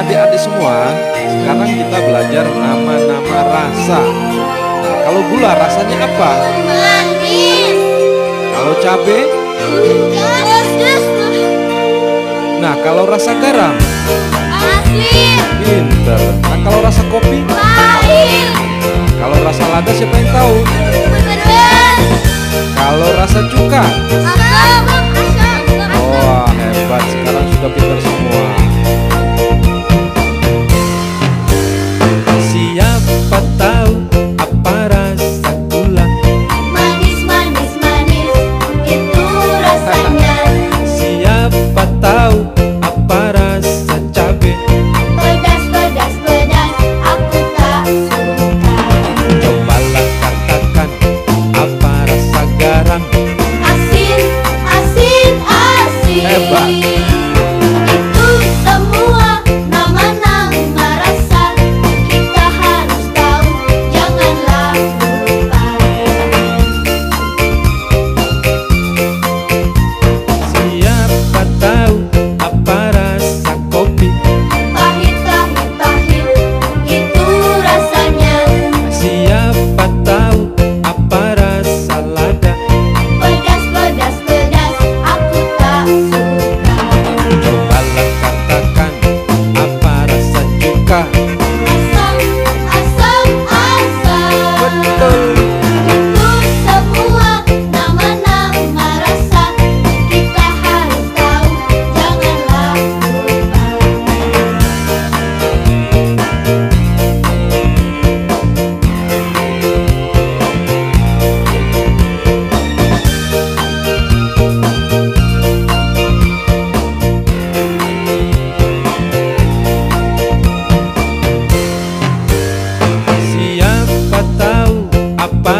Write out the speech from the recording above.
adik-adik semua, sekarang kita belajar nama-nama rasa. Nah, kalau gula rasanya apa? Manis. Kalau cabe? Pedas. Nah, kalau rasa garam? Asin. Pinter. Nah, kalau rasa kopi? Pahit. Kalau rasa lada siapa yang tahu? Pedas. Kalau rasa cuka? Asam. Natal. papá.